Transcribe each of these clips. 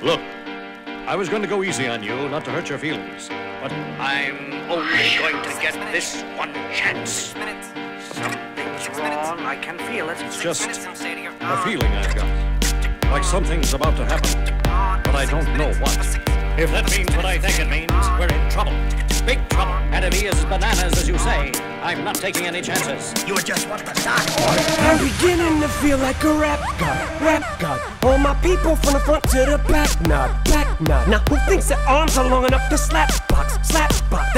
Look, I was going to go easy on you, not to hurt your feelings. But I'm only going to get this one chance. Something's wrong. I can feel it. It's just a feeling I've got. Like something's about to happen. Ah, but I don't know what. If that means what I think it means, we're in trouble. Big trouble. And if he is bananas, as you say, I'm not taking any chances. You are just want the start. I'm beginning to feel like a rap god, rap god. All my people from the front to the back, nod, back nod. Now who thinks their arms are long enough to slap box, slap box?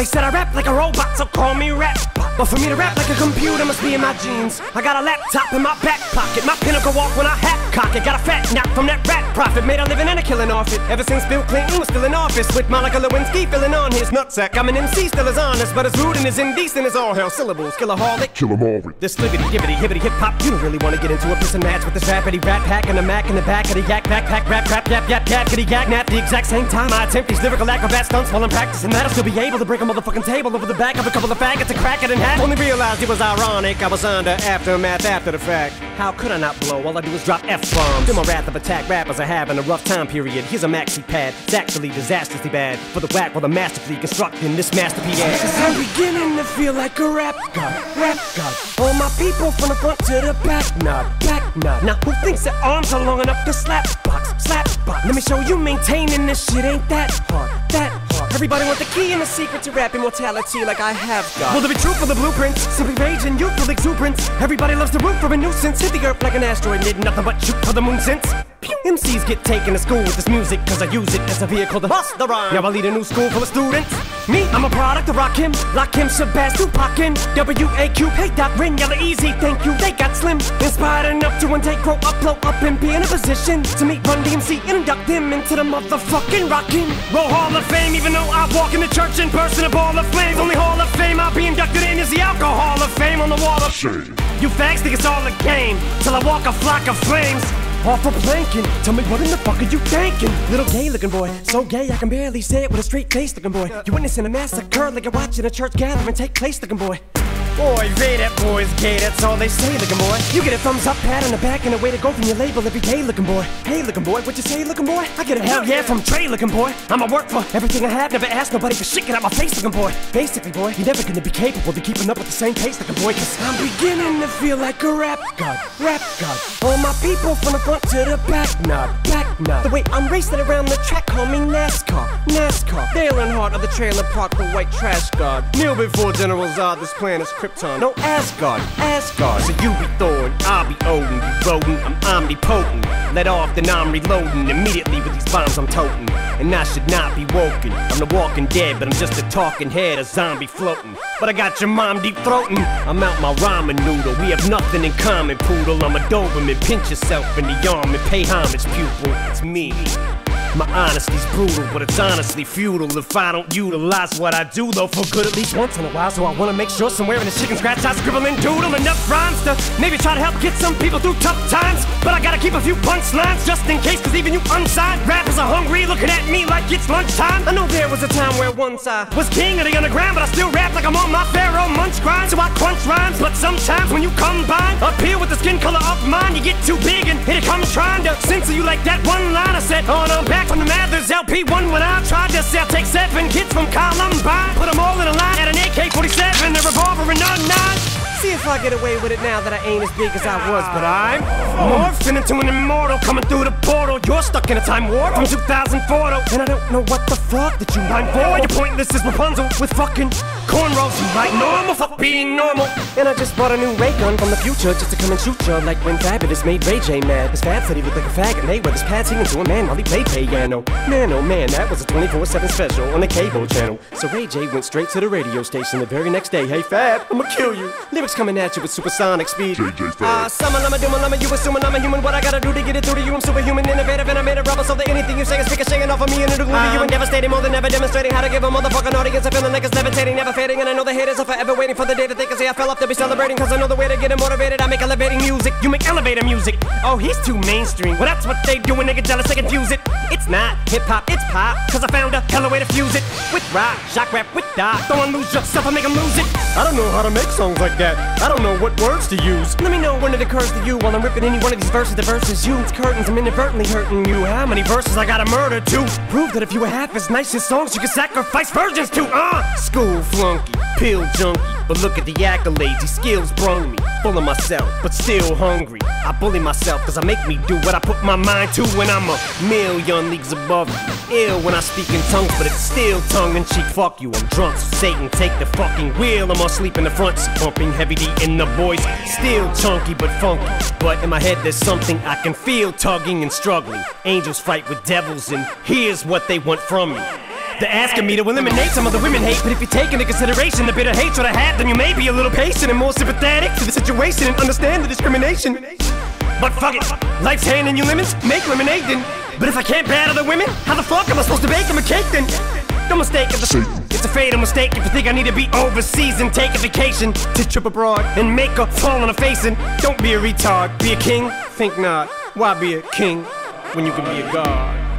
They said I rap like a robot, so call me rap. But for me to rap like a computer must be in my genes. I got a laptop in my back pocket, my pinnacle walk when I hat cock it. Got a fat knock from that rat profit, made a living and a killing off it. Ever since Bill Clinton was still in office, with Monica Lewinsky filling on his nutsack. I'm an MC, still as honest, but as rude and as indecent as all hell. Syllables, killaholic. Kill 'em all. This libbity, gibbity, hibbity, hip hop. You don't really want to get into a piss and match with this rappity rat pack and a mac in the back of the yak backpack rap rap yap yap yap kitty yak nap. The exact same time I attempt these lyrical acrobat stunts while I'm practicing that, I'll still be able to break a motherfucking table over the back of a couple of faggots to crack it in half. Only realized it was ironic. I was under aftermath after the fact. How could I not blow? All I do is drop f bombs. Feel my wrath of attack rappers are having a rough time period. Here's a maxi pad. It's actually disastrously bad for the whack while the masterfully constructing this masterpiece. Cause I'm beginning to feel like a rap god, rap god. All my people from the front to the back, nod, back nod. Now who thinks their arms are long enough to slap box, slap box? Let me show you maintaining this shit ain't that hard, that hard. Everybody want the key and the secret to rap immortality like I have got. Will there be truth for the blueprints? Simply rage and youthful exuberance. Everybody loves to root for a nuisance. Hit the earth like an asteroid, did nothing but shoot for the moon since. MCs get taken to school with this music cause I use it as a vehicle to bust the rhyme. Now I lead a new school full of students. Me, I'm a product of Rakim, Lock Him, Shabazz, Tupac, and W-A-Q, Hey Doc, Ren, Yella Eazy, thank you, one day grow up, blow up, and be in a position to meet Run DMC and induct them into the motherfucking Rockin' Roll Hall of Fame. Even though I walk in the church in person, a ball of flames. Only Hall of Fame I'll be inducted in is the Alcohol of Fame on the wall of Shame. you fags think it's all a game till I walk a flock of flames. Off a planking, tell me what in the fuck are you thinking? Little gay looking boy, so gay I can barely say it with a straight face looking boy. You witnessing a massacre like you're watching a church gathering take place looking boy. Boy, Ray, that boy's gay, that's all they say, looking boy. You get a thumbs up, pat on the back, and a way to go from your label every day, looking boy. Hey, looking boy, what you say, looking boy? I get a hell yeah from Dre, looking boy. I'ma work for everything I have, never ask nobody for shit, get out my face, looking boy. Basically, boy, you're never gonna be capable of keeping up with the same pace, looking boy, cause I'm beginning to feel like a rap god, rap god. All my people from the front to the back, nod, back nod. The way I'm racing around the track, call me NASCAR, NASCAR. Dale Earnhardt of the trailer park, the white trash god. Kneel before General Zod, this plan planet's Krypton. No Asgard, Asgard. So you be Thor, and I'll be Odin. You rodent, I'm omnipotent. Let off, then I'm reloading. Immediately with these bombs I'm toting. And I should not be woken. I'm the walking dead, but I'm just a talking head, a zombie floating. But I got your mom deep throating. I'm out my ramen noodle. We have nothing in common, poodle. I'm a Doberman. Pinch yourself in the arm and pay homage, pupil. It's me. My honesty's brutal, but it's honestly futile if I don't utilize what I do, though, for good at least once in a while. So I wanna make sure somewhere in the chicken scratch I scribble and doodle enough rhymes to maybe try to help get some people through tough times. But I gotta keep a few punchlines just in case, cause even you unsigned rappers are hungry, looking at me like it's lunchtime. I know there was a time where once I was king of the underground, but I still rap like I'm on my Pharoahe Monch grind. So I crunch rhymes, but sometimes when you combine up here with the skin color of mine, you get too big and here it comes trying to censor you like that one line I said. on no, back from the Mathers LP1 when I tried to sell. Take seven kids from Columbine, put them all in a line at an AK 47, a revolver, and a nine. See if I get away with it now that I ain't as big as I was, but I'm morphing into an immortal coming through the portal. You're stuck in a time warp from 2004, though, and I don't know what the fuck that you mind for. You're pointless as Rapunzel with fucking cornrows. You like normal, fuck being normal. And I just bought a new ray gun from the future just to come and shoot you like when Fabolous made Ray J mad. His Fab said he looked like a faggot. Mayweather's pad singing to a man while he played piano. Man, oh man, that was a 24/7 special on the cable channel. So Ray J went straight to the radio station the very next day. Hey Fab, I'ma kill you. Lyrics coming at you with supersonic speed. JJ Fab. Ah, summer, lama, duma, lama, you assuming I'm a human. What I gotta do to get it through to you? I'm superhuman, innovative, and I made a rubber so that anything you say is ricocheting off of me and it'll glue to you and devastating more than ever demonstrating how to give a motherfucking audience a feeling like it's levitating, never And I know the haters are forever waiting for the day that they can say I fell off. They'll be celebrating cause I know the way to get them motivated. You make elevator music. Oh, he's too mainstream. Well, that's what they do when they get jealous, they confuse it. It's not hip hop, it's pop. Cause I found a hella way to fuse it with rock, shock rap, with dot. Don't lose yourself, I make them lose it. I don't know how to make songs like that. I don't know what words to use. Let me know when it occurs to you while I'm ripping any one of these verses. The verses you, it's curtains, I'm inadvertently hurting you. How many verses I gotta murder to prove that if you were half as nice as songs, you could sacrifice virgins to. Uh, school flunky, pill junkie. But look at the accolades, these skills brung me. Full of myself, but still hungry. I bully myself, cause I make me do what I put my mind to when I'm a million leagues above. Ill when I speak in tongues, but it's still tongue in cheek. Fuck you, I'm drunk, so Satan, take the fucking wheel. I'm all sleep in the front, pumping Heavy D in the voice. Still chunky, but funky. But in my head, there's something I can feel tugging and struggling. Angels fight with devils, and here's what they want from me. They're asking me to eliminate some of the women hate, but if you take into consideration the bitter hatred I have, then you may be a little patient and more sympathetic to the situation and understand the discrimination. But fuck it, life's handing you lemons, make lemonade then. But if I can't battle the women, how the fuck am I supposed to bake them a cake then? Don't mistake it, it's a fatal mistake if you think I need to be overseas and take a vacation to trip abroad and make a fall on a face and don't be a retard, be a king, think not. Why be a king when you can be a god?